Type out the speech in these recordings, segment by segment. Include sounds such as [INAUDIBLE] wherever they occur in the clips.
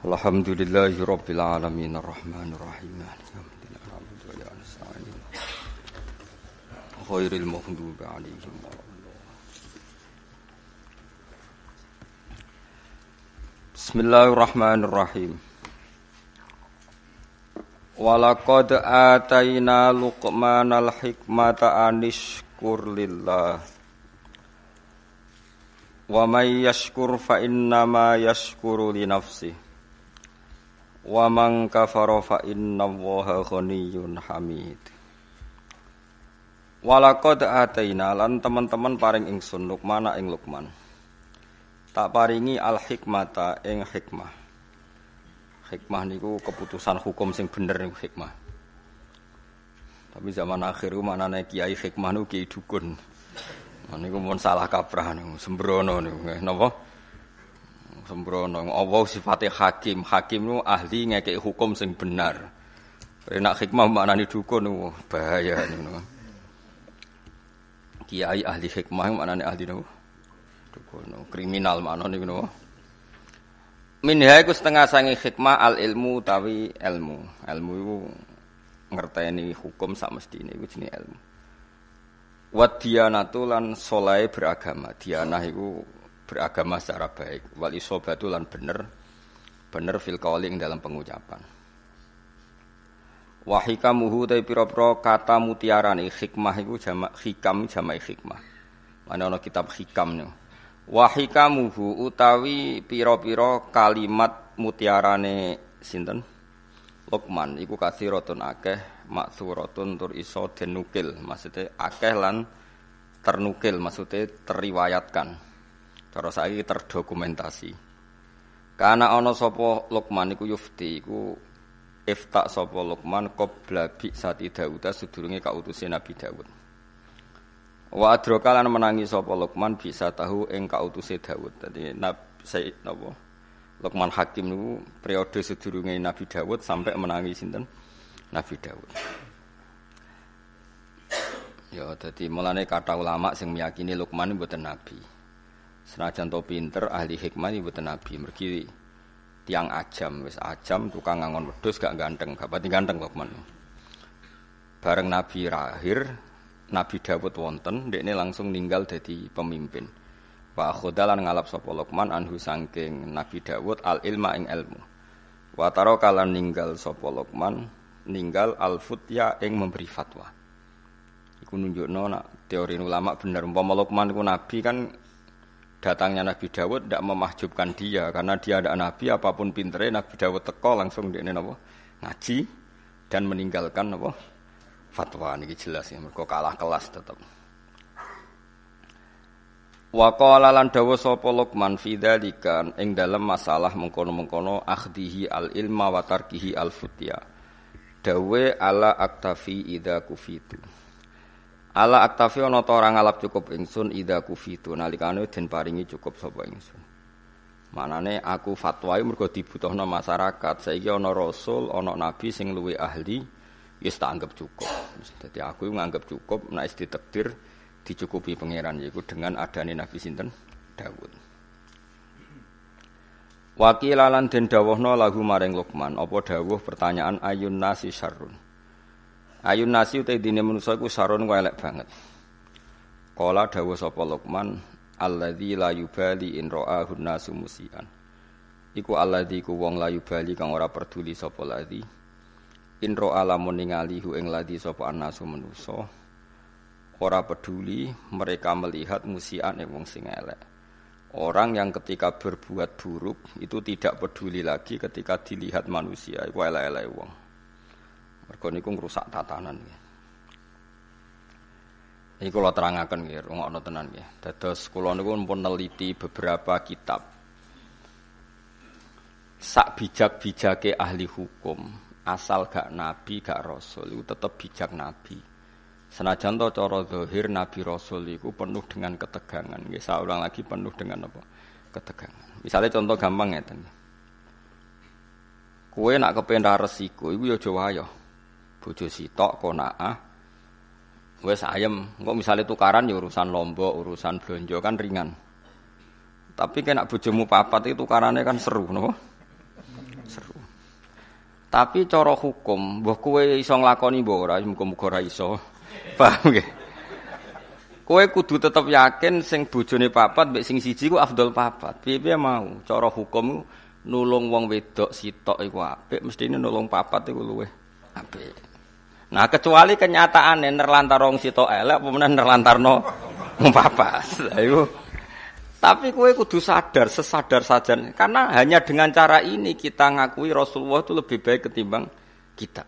Alhamdulillahi Rabbil Khairil maghdubi alaihim Bismillahirrahmanirrahim. Walaqad atayna Luqmanal hikmata anishkur lillah. Wa may yashkur fa innama yashkuru li nafsihi Wa man kafara fa innallaha ghaniyyun hamid. Walaqad ataina lan teman-teman paring ingsun Luqman ing Luqman. Tak paringi al hikmata ing hikmah. Hikmah niku keputusan hukum sing bener niku hikmah. Tapi zaman akhir ku manane kiai hikmah niku kiai dukun. Niku mun salah kaprah niku sembrono niku napa? Sembrono. Allah sifatnya hakim. Hakim itu ahli ngekek hukum sing benar. Enak hikmah maknani dukun itu bahaya niku. Kiai ahli hikmah maknane ahli niku dukun. Kriminal maknane niku. Minha iku setengah sangi hikmah al ilmu tawi ilmu. Ilmu itu ngerteni hukum sak mestine iku jenenge ilmu. Wa diyanatu solai beragama. Diyanah iku beragama secara baik. Wal isobatu lan bener bener fil calling dalam pengucapan. Wahikamuhu tapi pira-pira kata mutiarane hikmah iku jamak hikam jamak hikmah. Mana ana kitab hikam nih wahikamuhu utawi pira-pira kalimat mutiarane sinten? Luqman iku kathiratun akeh maksuratun tur iso denukil maksudnya akeh lan ternukil maksudnya teriwayatkan Cara saiki terdokumentasi. Karena ana sapa Luqman iku yufti iku iftak sapa Luqman qabla bi sati Daud sedurunge kautuse Nabi Daud. Wa adraka lan menangi sapa Luqman bisa tahu ing kautuse Daud. Dadi Nabi Sayyid napa? Luqman Hakim niku periode sedurunge Nabi Daud sampai menangi sinten? Nabi Daud. Ya, dadi mulane kata ulama sing meyakini Luqman mboten nabi. Senajan to pinter ahli hikmah buatan nabi mergi tiang ajam wis ajam tukang ngangon wedhus gak ganteng gak pati ganteng kok Bareng nabi lahir Nabi Dawud wonten ini langsung ninggal jadi pemimpin. Wa khodalan ngalap sapa Luqman anhu sangking Nabi Dawud al ilma ing ilmu. Wa taro kalan ninggal sapa Luqman ninggal al futya ing memberi fatwa. Iku nunjukno nak teori ulama bener umpama Luqman iku nabi kan datangnya Nabi Dawud tidak memahjubkan dia karena dia ada nabi apa pun pinternya Nabi Dawud teko langsung dia apa ngaji dan meninggalkan apa fatwa ini jelas ya mereka kalah kelas tetap Wa qala lan dawa sapa Luqman fi dzalika ing dalam masalah mengkono-mengkono akhdihi al ilma wa tarkihi al futya. Dawe ala aktafi idza kufitu. Ala aktafi ana ta ora ngalap cukup ingsun ida kufitu nalikane den paringi cukup sapa ingsun. Manane aku fatwa mergo dibutuhno masyarakat. Saiki ana rasul, ana nabi sing luwih ahli, wis tak anggap cukup. Dadi aku nganggap cukup nek ditakdir dicukupi pangeran yaiku dengan adane nabi sinten Daud. Wakilalan den dawuhna lahu maring Luqman, apa dawuh pertanyaan ayun nasi syarrun. Ayun nasi utai dini manusa iku sarun ku elek banget. Kala dawuh sapa Luqman, alladzi la yubali in ra'ahu nasu musian. Iku alladzi ku wong la yubali kang ora peduli sapa ladzi. In ra'a lamun ningali hu ing ladzi sapa anasu manusa. Ora peduli mereka melihat musian ing wong sing elek. Orang yang ketika berbuat buruk itu tidak peduli lagi ketika dilihat manusia, iku elek-elek wong. Mergo niku ngrusak tatanan nggih. Iki kula terangaken nggih, rungokno tenan nggih. Dados kula niku pun neliti beberapa kitab. Sak bijak-bijake ahli hukum, asal gak nabi gak rasul itu tetap bijak nabi. Senajan to cara zahir nabi rasul itu penuh dengan ketegangan. Nggih, ulang lagi penuh dengan apa? Ketegangan. Misalnya contoh gampang ngeten. Kue nak kependah resiko, iku ya aja wayo bojo sitok konaah wes ayem kok misalnya tukaran ya urusan lombok urusan belanja kan ringan tapi kena bojomu papat itu tukarannya kan seru no Tapi cara hukum, mbah kowe iso nglakoni mbah ora, muga-muga ora iso. [LAUGHS] Paham nggih? Kowe kudu tetep yakin sing bojone papat mbek sing siji ku afdol papat. Piye-piye mau, cara hukum nulung wong wedok sitok iku apik, mestine nulung papat iku luwih apik. Nah, kecuali kenyataane nerlantar wong sitok elek apa meneh nerlantarno wong papat. Ayo. Tapi kue kudu sadar, sesadar saja. Karena hanya dengan cara ini kita ngakui Rasulullah itu lebih baik ketimbang kita.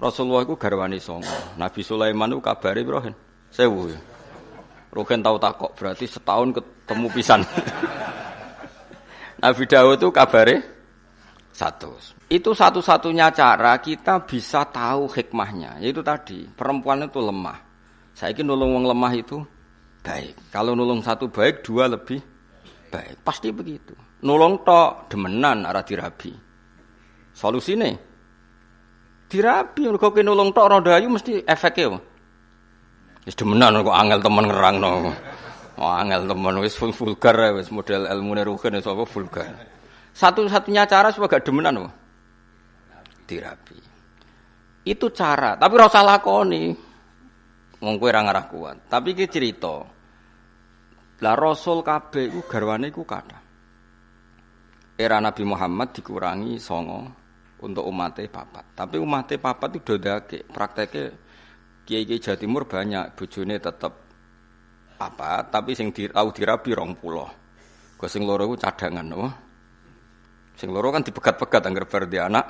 Rasulullah itu garwani songo. Nabi Sulaiman itu kabari Ibrahim. Sewu ya. Rogen tahu takok berarti setahun ketemu pisan. [LAUGHS] Nabi Dawud itu kabari satu. Itu satu-satunya cara kita bisa tahu hikmahnya. Yaitu tadi perempuan itu lemah. Saya ingin nolong wong lemah itu baik. Kalau nulung satu baik, dua lebih baik. Pasti begitu. Nulung tok demenan arah dirabi. Solusi nih dirabi. Kalau kau nulung tok roda ayu mesti efeknya. Wis demenan kok angel teman ngerang no. Oh, angel teman wis vulgar wis model ilmu neruhin wis apa vulgar. Satu-satunya cara supaya gak demenan kok. Dirabi. Itu cara, tapi rasa lakoni. Wong kowe ora kuat. Tapi iki cerita. Lah Rasul kabeh iku garwane iku kathah. Era Nabi Muhammad dikurangi songo untuk umatnya papat. Tapi umatnya papat itu dodake. Prakteknya kiai-kiai Jawa Timur banyak bojone tetap apa, tapi sing di, tahu dirabi rong pulau. Gue sing loro cadangan, oh. Sing loro kan dipegat-pegat anggar bar di anak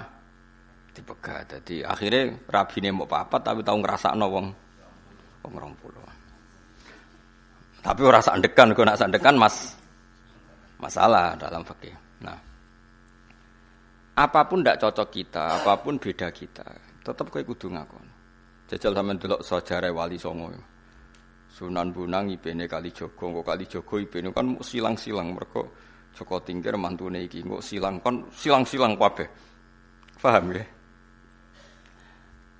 dipegat. Jadi akhirnya rabine mau papat tapi tahu ngerasa wong wong rong pulau. Tapi ora sandekan, kok nak sandekan mas masalah dalam fikih. Nah, apa pun tidak cocok kita, apa pun beda kita, tetap kau kudu ngakon. Jajal sampean delok sejarah wali songo. Sunan Bunang ibene kali Jogo, kok kali Jogo ibene kan silang-silang mereka Joko Tingkir mantune iki kok silang kan silang-silang kabeh. Paham ya?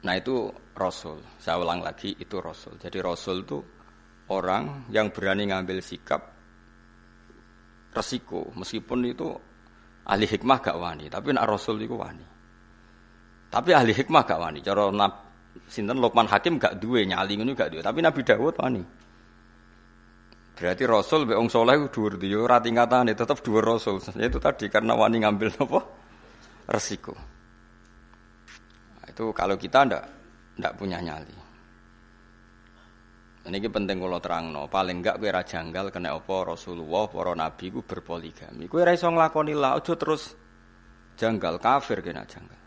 Nah itu Rasul. Saya ulang lagi itu Rasul. Jadi Rasul itu orang yang berani ngambil sikap resiko meskipun itu ahli hikmah gak wani tapi nak rasul itu wani tapi ahli hikmah gak wani cara sinten Luqman Hakim gak duwe nyali ngono gak duwe tapi Nabi Dawud wani berarti rasul be wong saleh dhuwur yo ora tingkatane tetep dhuwur rasul itu tadi karena wani ngambil apa resiko nah, itu kalau kita ndak ndak punya nyali ini penting kalau terang no. Paling enggak kue rajanggal kena apa Rasulullah, para nabi ku berpoligami. Kue raiso ngelakoni lah, ojo terus janggal kafir kena janggal.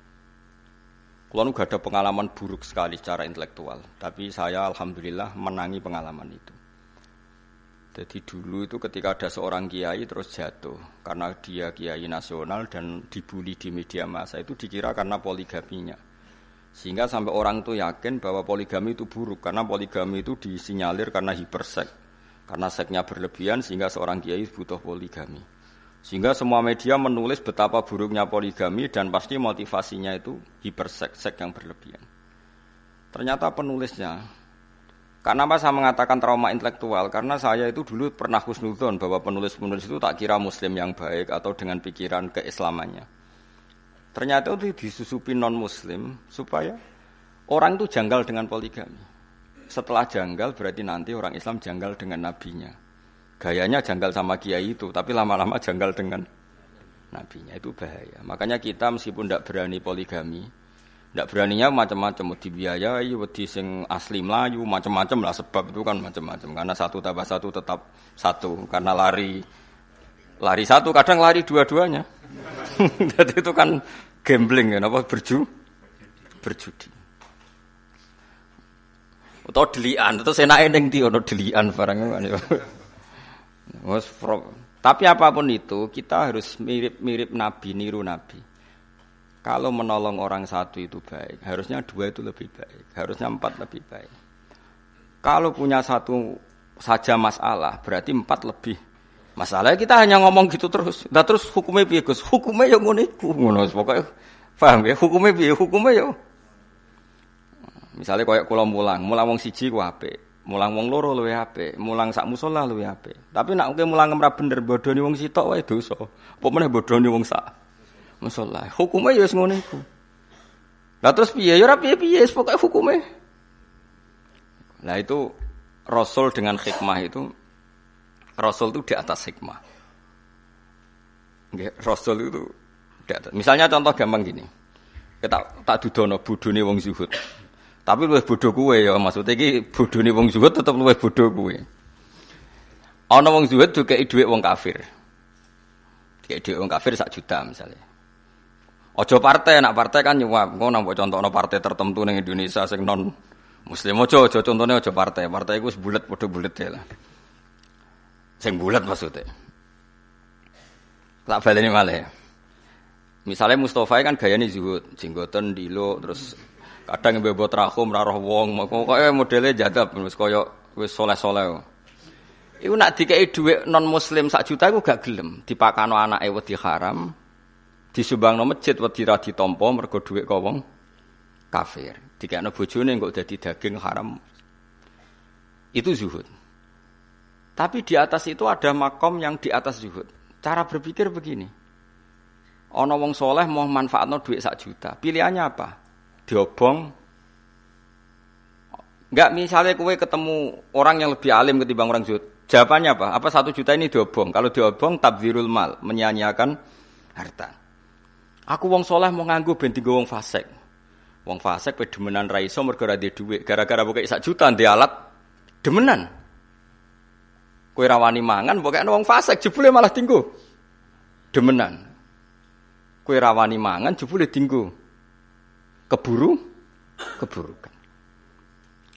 Kalau nu gak ada pengalaman buruk sekali secara intelektual, tapi saya alhamdulillah menangi pengalaman itu. Jadi dulu itu ketika ada seorang kiai terus jatuh karena dia kiai nasional dan dibully di media massa itu dikira karena poligaminya. Sehingga sampai orang itu yakin bahwa poligami itu buruk karena poligami itu disinyalir karena hipersek. Karena seknya berlebihan sehingga seorang kiai butuh poligami. Sehingga semua media menulis betapa buruknya poligami dan pasti motivasinya itu hipersek, sek yang berlebihan. Ternyata penulisnya karena apa saya mengatakan trauma intelektual? Karena saya itu dulu pernah husnudon bahwa penulis-penulis itu tak kira muslim yang baik atau dengan pikiran keislamannya. Ternyata itu disusupi non muslim supaya orang itu janggal dengan poligami. Setelah janggal berarti nanti orang Islam janggal dengan nabinya. Gayanya janggal sama kiai itu, tapi lama-lama janggal dengan nabinya itu bahaya. Makanya kita meskipun tidak berani poligami, tidak beraninya macam-macam, di biaya, di sing asli Melayu, macam-macam lah sebab itu kan macam-macam. Karena satu tambah satu tetap satu, karena lari lari satu, kadang lari dua-duanya. [LAUGHS] Jadi itu kan gambling ya, apa berju berjudi. Atau delian, atau saya ning ndi ono delian barang Tapi apa pun itu, kita harus mirip-mirip nabi, niru nabi. Kalau menolong orang satu itu baik, harusnya dua itu lebih baik, harusnya empat lebih baik. Kalau punya satu saja masalah, berarti empat lebih Masalahnya kita hanya ngomong gitu terus. Nah terus hukumnya piye Gus? Hukumnya yang ngono iku. Ngono pokoknya paham ya? Hukumnya piye? Hukumnya ya. Misalnya kayak kula mulang, mulang wong siji ku apik. Mulang wong loro luwe apik, mulang sak musala luwe apik. Tapi nak kowe mulang ora bener bodoni wong sitok wae dosa. Apa meneh bodoni wong sak musola. Hukumnya ya ngono iku. Lah terus piye? Ya ora piye-piye, hukume. Nah itu Rasul dengan hikmah itu Rasul itu di atas hikmah. Rasul itu di atas. Misalnya contoh gampang gini. Kita tak dudono bodhone wong zuhud. Tapi luwih bodho kuwe ya maksudnya iki bodhone wong zuhud tetep luwih bodho kuwe. Ana wong zuhud dikeki dhuwit wong kafir. Dikeki wong kafir sak juta misalnya. Ojo partai, nak partai kan nyuap. Engko nang contohno partai tertentu ning Indonesia sing non muslim. Ojo ojo contohnya ojo partai. Partai iku bulet padha bulet ya lah. Sing bulet maksudnya. Tak baleni malih. Misalnya Mustafa kan gayane zuhud, jenggoten dilo terus kadang mbebo trakum ra roh wong, pokoke modele jadab wis kaya wis soleh-soleh. Iku nak dikei dhuwit non muslim sak juta iku gak gelem, dipakano anake wedi haram. Disumbangno masjid wedi ra ditampa mergo dhuwit kok wong kafir. Dikekno bojone kok dadi daging haram. Itu zuhud. Tapi di atas itu ada makom yang di atas zuhud. Cara berpikir begini. Ana wong soleh mau manfaatno duit sak juta. Pilihannya apa? diobong Enggak misalnya kue ketemu orang yang lebih alim ketimbang orang zuhud. Jawabannya apa? Apa satu juta ini diobong? Kalau diobong tabzirul mal, menyanyiakan harta. Aku wong soleh mau nganggu ben wong fasek. Wong fasek pe demenan ra duit. Gara-gara pokoke sak juta di alat demenan. Kue rawani mangan pokoke wong fasek jebule malah tinggu. Demenan. Kue rawani mangan jebule tinggu keburu keburukan.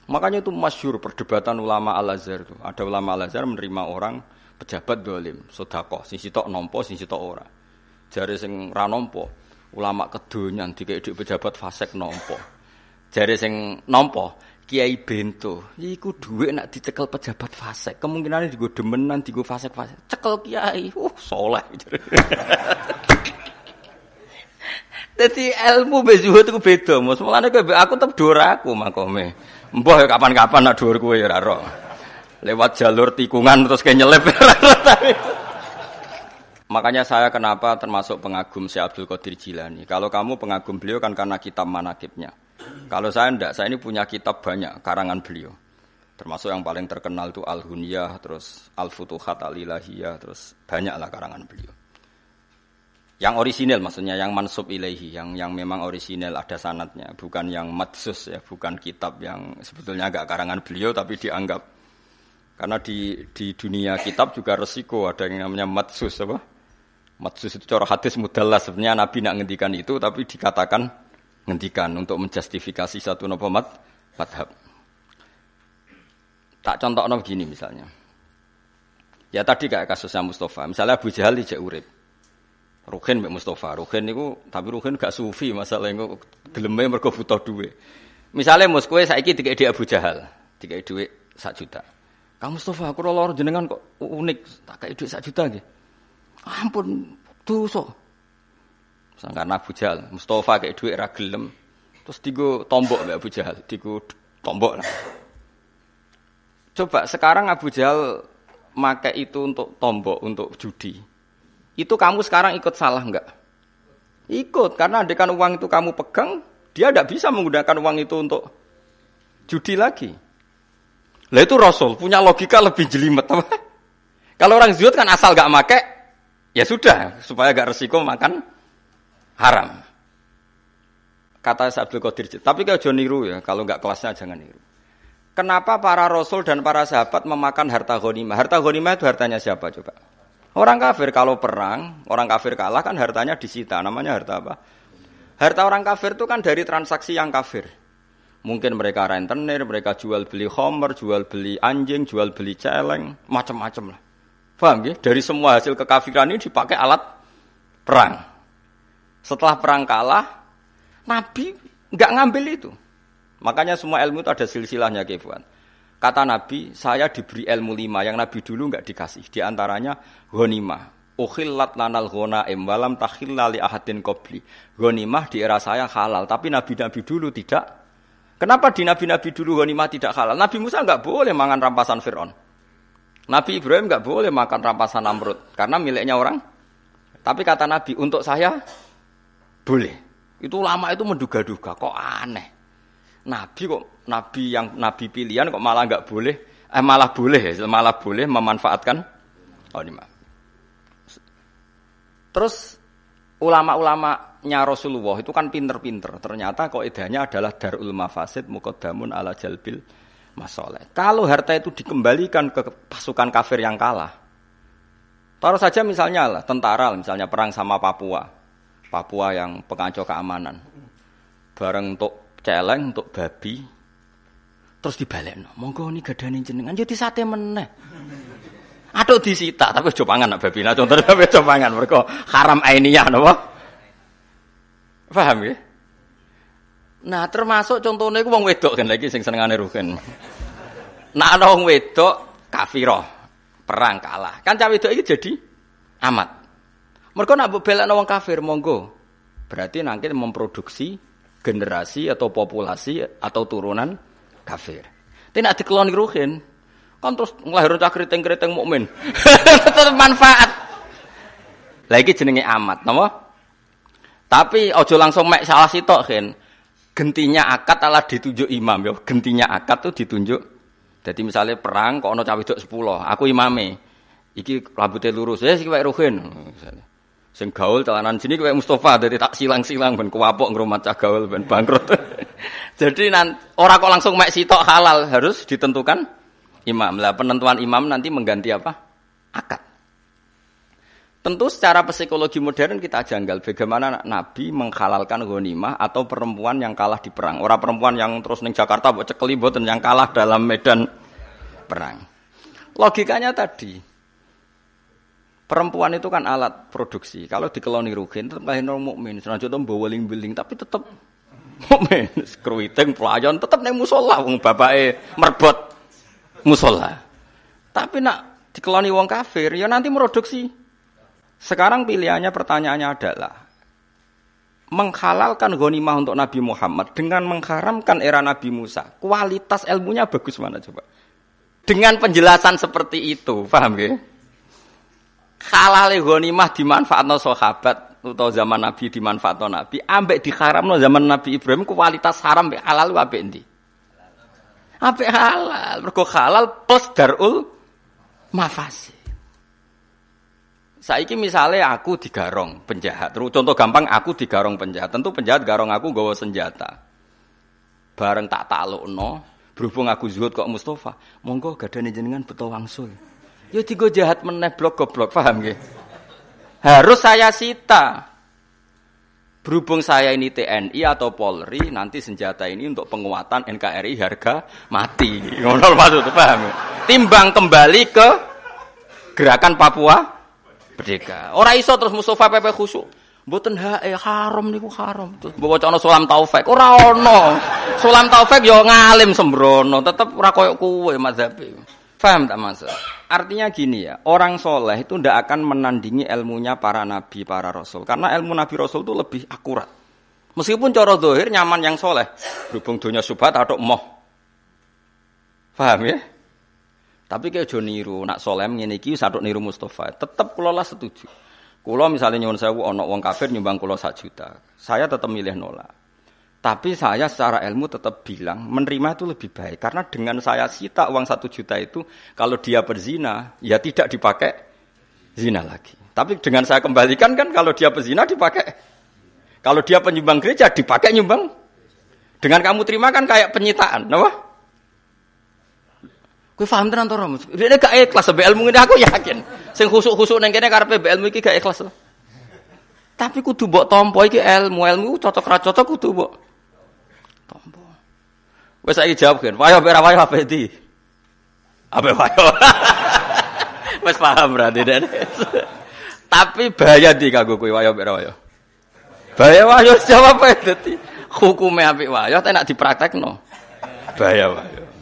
Makanya itu masyur perdebatan ulama Al-Azhar itu. Ada ulama Al-Azhar menerima orang pejabat dolim, sodako, sing sitok nompo, sing sitok ora. Jari sing ranompo, ulama kedonyan dikai di pejabat fasek nompo. Jari sing nompo, kiai bento, iku duit nak dicekel pejabat fasek. Kemungkinan digo demenan, digo fasek fasek. Cekel kiai, uh soleh. [LAUGHS] Jadi ilmu bezuhud itu beda, Mas. Mulane kowe aku tetep dhuwur aku makome. Mbah ya kapan-kapan nak dhuwur kowe ya ora Lewat jalur tikungan terus kayak nyelip. [LAUGHS] Makanya saya kenapa termasuk pengagum Syekh Abdul Qadir Jilani. Kalau kamu pengagum beliau kan karena kitab manakibnya. Kalau saya ndak, saya ini punya kitab banyak karangan beliau. Termasuk yang paling terkenal itu Al-Hunyah, terus Al-Futuhat Al-Ilahiyah, terus banyaklah karangan beliau. Yang orisinil maksudnya yang mansub ilahi, yang yang memang orisinil ada sanatnya, bukan yang matsus ya, bukan kitab yang sebetulnya agak karangan beliau tapi dianggap karena di di dunia kitab juga resiko ada yang namanya matsus apa? Matsus itu cara hadis mudallah sebenarnya Nabi nak ngendikan itu tapi dikatakan ngendikan untuk menjustifikasi satu nopo mat madhab. Tak contoh nopo gini misalnya. Ya tadi kayak kasusnya Mustafa, misalnya Abu Jahal tidak urip. Ruhin Mbak Mustafa. Ruhin itu tapi Ruhin gak sufi masalah itu geleme mergo butuh duit. Misalnya mus kowe saiki dikek di Abu Jahal, dikek duit sak juta. Kang Mustafa, aku lor jenengan kok unik, tak kayak duit sak juta nggih. Ampun, dosa. Sangkan Abu Jahal, Mustafa kayak duit ra gelem. Terus digo tombok Mbak Abu Jahal, digo tombok lah. Coba sekarang Abu Jahal make itu untuk tombok, untuk judi itu kamu sekarang ikut salah enggak? Ikut, karena adekan uang itu kamu pegang, dia tidak bisa menggunakan uang itu untuk judi lagi. Lah itu Rasul punya logika lebih jelimet. Kalau orang zuhud kan asal gak make, ya sudah, supaya gak resiko makan haram. Kata Abdul Qadir. Tapi kalau jangan niru ya, kalau nggak kelasnya jangan niru. Kenapa para Rasul dan para sahabat memakan harta ghanimah? Harta ghanimah itu hartanya siapa coba? Orang kafir kalau perang, orang kafir kalah kan hartanya disita. Namanya harta apa? Harta orang kafir itu kan dari transaksi yang kafir. Mungkin mereka rentenir, mereka jual beli homer, jual beli anjing, jual beli celeng, macam-macam lah. Paham ya? Dari semua hasil kekafiran ini dipakai alat perang. Setelah perang kalah, Nabi nggak ngambil itu. Makanya semua ilmu itu ada silsilahnya kebuan. Kata Nabi, saya diberi ilmu lima yang Nabi dulu nggak dikasih. Di antaranya ghanimah. Ukhillat lanal ghonaim walam takhilla li ahadin qabli. Ghanimah di era saya halal, tapi nabi-nabi dulu tidak. Kenapa di nabi-nabi dulu ghanimah tidak halal? Nabi Musa nggak boleh makan rampasan Fir'aun. Nabi Ibrahim nggak boleh makan rampasan Namrud karena miliknya orang. Tapi kata Nabi, untuk saya boleh. Itu ulama itu menduga-duga kok aneh. Nabi kok nabi yang nabi pilihan kok malah nggak boleh, eh malah boleh ya, malah boleh memanfaatkan oh ini Terus ulama-ulamanya Rasulullah itu kan pinter-pinter. Ternyata kok idenya adalah darul mafasid mukodamun ala jalbil masoleh. Kalau harta itu dikembalikan ke pasukan kafir yang kalah, taruh saja misalnya lah tentara, misalnya perang sama Papua, Papua yang pengacau keamanan, bareng untuk celeng, untuk babi, terus dibalik, monggo ini gadani jenengan, jadi sate meneh. Aduh disita, tapi coba pangan babi. Nah contohnya tapi coba pangan mereka haram ainiyah napa? Paham ya? Nah, termasuk contohnya itu wong wedok kan lagi sing senengane rugen. Nah, ana wong wedok kafirah, perang kalah. Kan cah wedok iki jadi amat. Mereka nak belakno wong kafir monggo. Berarti nanti memproduksi generasi atau populasi atau turunan kafir. Tapi nak dikeloni rugen, Kan terus nglahirno cah keriting-keriting mukmin. [LAUGHS] Tetep manfaat. Lagi jenenge amat, napa? Tapi ojo langsung mek salah sitok kan. Gentinya akad adalah ditunjuk imam ya. Gentinya akad tuh ditunjuk. Jadi misalnya perang kok ono wedok 10, aku imame. Iki rambutnya lurus, ya sing wae Ruhin. Sing gaul celanan sini kayak Mustafa dari tak silang-silang ben kuapok ngrumat cah gaul ben bangkrut. [LAUGHS] Jadi nan ora kok langsung mek sitok halal harus ditentukan imam. Lah penentuan imam nanti mengganti apa? Akad. Tentu secara psikologi modern kita janggal bagaimana Nabi menghalalkan ghanimah atau perempuan yang kalah di perang. Orang perempuan yang terus neng Jakarta buat cekeli boten yang kalah dalam medan perang. Logikanya tadi perempuan itu kan alat produksi. Kalau dikeloni rugen tetap lahir mukmin. Itu bawa beling tapi tetap mukmin. [LAUGHS] Skruiting pelayan tetap neng musola wong bapake merbot musola. Tapi nak dikeloni wong kafir, ya nanti produksi. Sekarang pilihannya pertanyaannya adalah menghalalkan ghanimah untuk Nabi Muhammad dengan mengharamkan era Nabi Musa. Kualitas ilmunya bagus mana coba? Dengan penjelasan seperti itu, paham ya? Halal ghanimah dimanfaatkan sahabat atau zaman Nabi dimanfaatkan Nabi, ambek diharamno zaman Nabi Ibrahim kualitas haram halal ambek endi? Apik halal, mergo halal plus darul mafasi. Saiki misalnya aku digarong penjahat. Contoh gampang aku digarong penjahat. Tentu penjahat garong aku gawa senjata. Bareng tak taklukno, berhubung aku zuhud kok Mustafa, monggo gadane jenengan betul wangsul. Ya digo jahat meneh blok goblok, paham nggih? Harus saya sita. Berhubung saya ini TNI atau Polri, nanti senjata ini untuk penguatan NKRI harga mati. Ngono maksud paham? Timbang kembali ke gerakan Papua Merdeka. Ora iso terus Mustafa PP khusuk. Mboten hae haram niku haram. Terus mbok wacana Sulam Taufik. Ora ono. Sulam Taufik yo ngalim sembrono, tetep ora koyo kowe mazhabe. Paham tak maksud? Artinya gini ya, orang soleh itu tidak akan menandingi ilmunya para nabi, para rasul. Karena ilmu nabi rasul itu lebih akurat. Meskipun cara dohir nyaman yang soleh. Berhubung dunia subhat atau moh. Paham ya? Tapi kayak jo niru, nak soleh mengeniki satu niru Mustafa. Tetap kulo lah setuju. Kulo misalnya nyuwun sewu ono wong kafir nyumbang kulo sak juta. Saya tetap milih nolak. Tapi saya secara ilmu tetap bilang menerima itu lebih baik karena dengan saya sita uang satu juta itu kalau dia berzina ya tidak dipakai zina lagi. Tapi dengan saya kembalikan kan kalau dia berzina dipakai. Kalau dia penyumbang gereja dipakai nyumbang. Dengan kamu terima kan kayak penyitaan, apa? Kue paham tenan to Rom? Dia gak ikhlas ilmu ini aku yakin. Sing khusuk-khusuk neng kene karepe ilmu iki gak ikhlas. Tapi kudu mbok tampa iki ilmu, ilmu cocok ra cocok kudu mbok Tombo. Wes saiki jawab kan. Wayo ora wayo apa iki? Apa wayo? [LAUGHS] Wes paham berarti dan. [LAUGHS] Tapi bahaya di kanggo kowe wayo ora wayo. Bahaya wayo jawab apa dadi hukume apik wayo tak nak dipraktekno. Bahaya wayo.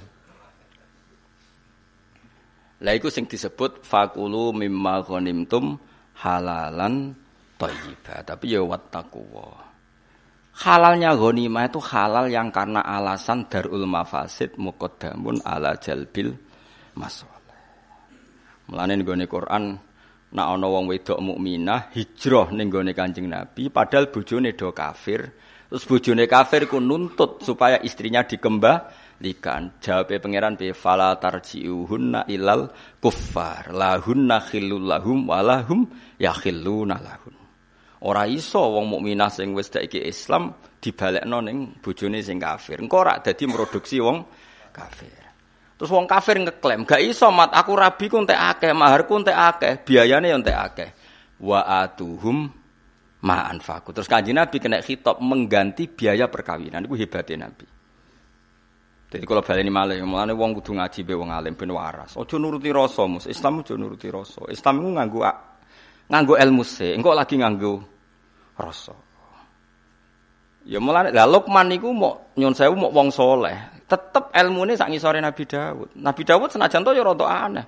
Lah iku sing disebut fakulu mimma ghanimtum halalan thayyibah. Tapi ya wattaqwa. Halalnya ghanimah itu halal yang karena alasan darul mafasid muqaddamun ala jalbil masalah. Mulane nggone Quran Nak ana wong wedok mukminah hijrah ning gone Kanjeng Nabi padahal bojone do kafir. Terus bojone kafir ku nuntut supaya istrinya dikembalikan. Jawabe pangeran bi fala tarji'uhunna ilal kuffar. Lahunna khillul lahum walahum yakhilluna lahun. Ora iso wong mukminah sing wis iki Islam dibalekno ning bojone sing kafir. Engko ora dadi produksi wong kafir. Terus wong kafir ngeklaim, gak iso mat aku rabi ku entek akeh, maharku entek akeh, biayane yo entek akeh. Wa atuhum ma. Terus kanjeng Nabi kena khitab mengganti biaya perkawinan. Iku hebatnya Nabi. Jadi kalau baleni malih, mulane wong kudu ngaji be wong alim ben waras. Aja nuruti rasa, Mus. Islam aja nuruti rasa. Islam iku nganggo nganggo ilmu se, engko lagi nganggo rasa. Ya mulane lah Luqman niku mau nyun sewu mau wong soleh tetep ilmune sak ngisore Nabi Dawud. Nabi Dawud senajan to ya rada aneh.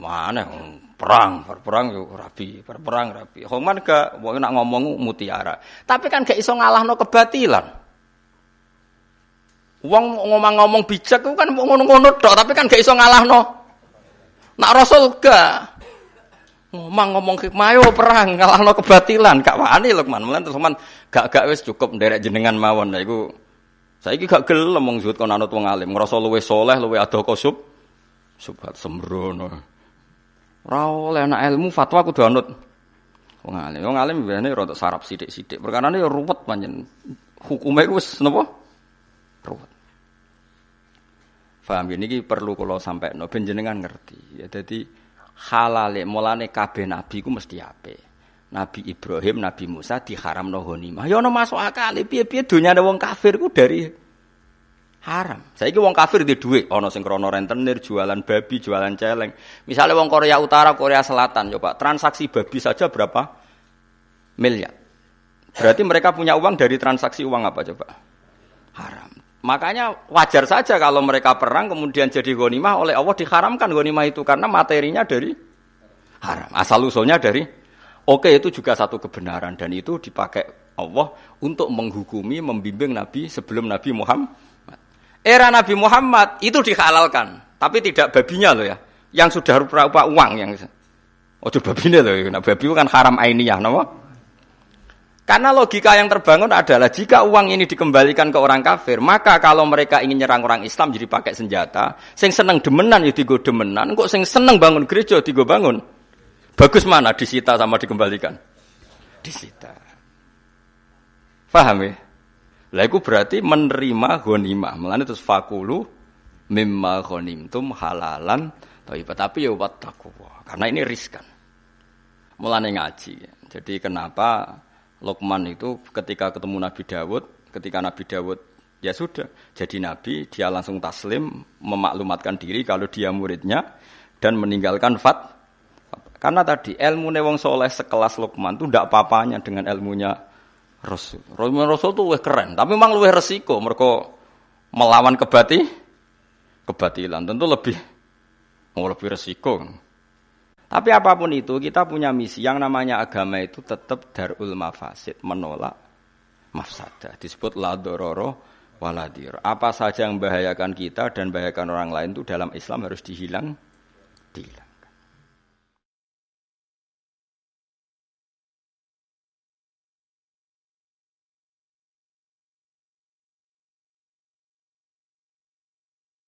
Mana perang, perang yo rabi, perang rabi. Homan gak wong nak ngomong mutiara. Tapi kan gak iso ngalahno kebatilan. Wong ngomong-ngomong bijak kan ngono-ngono tok, tapi kan gak iso ngalahno. Nak Rasul gak. Ngomong ngomong hikmah yo perang ngalahno kebatilan, gak wani Lukman. Mulan terus gak gak wis cukup nderek jenengan mawon. Nah iku Saiki gak gelem wong zuhud kon wong alim, ngrasa luwih saleh, luwih ado kosub. Subhat sembrono. Ora oleh anak ilmu fatwa kudu anut wong alim. Wong alim biasane rada sarap sithik-sithik. Perkarane ya ruwet pancen. Hukume wis napa? Ruwet. Faham ini perlu kalau sampai no jenengan ngerti. Ya jadi halale mulane kabeh nabi ku mesti apik. Nabi Ibrahim, Nabi Musa diharam no honimah. Ya no masuk akal. Piye-piye dunia wong kafir ku dari haram. Saya wong kafir di duit. Ono sing rentenir, jualan babi, jualan celeng. Misalnya wong Korea Utara, Korea Selatan, coba transaksi babi saja berapa miliar. Berarti mereka punya uang dari transaksi uang apa coba? Haram. Makanya wajar saja kalau mereka perang kemudian jadi ghanimah oleh Allah diharamkan ghanimah itu karena materinya dari haram. Asal usulnya dari Oke itu juga satu kebenaran dan itu dipakai Allah untuk menghukumi, membimbing Nabi sebelum Nabi Muhammad. Era Nabi Muhammad itu dihalalkan, tapi tidak babinya loh ya, yang sudah rupa-rupa uang yang coba babinya loh, nah babi kan haram ainiyah, no? Karena logika yang terbangun adalah jika uang ini dikembalikan ke orang kafir, maka kalau mereka ingin nyerang orang Islam jadi pakai senjata, sing seneng demenan ya digo demenan, kok sing seneng bangun gereja digo bangun. Bagus mana disita sama dikembalikan? Disita. Paham ya? Lah itu berarti menerima ghanimah. Mulane terus fakulu mimma ghanimtum halalan thayyibah. Tapi ya wattaqwa. Karena ini riskan. Mulane ngaji. Jadi kenapa Luqman itu ketika ketemu Nabi Dawud, ketika Nabi Dawud ya sudah jadi nabi, dia langsung taslim memaklumatkan diri kalau dia muridnya dan meninggalkan fat karena tadi ilmu wong soleh sekelas Lukman itu tidak apa-apanya dengan ilmunya Rasul. Ilmu Rasul itu lebih keren, tapi memang lebih resiko. Mereka melawan kebati, kebatilan tentu lebih, mau lebih resiko. Tapi apa pun itu kita punya misi yang namanya agama itu tetap darul mafasid menolak mafsadah disebut ladororo waladir. Apa saja yang membahayakan kita dan membahayakan orang lain itu dalam Islam harus dihilang, dihilang.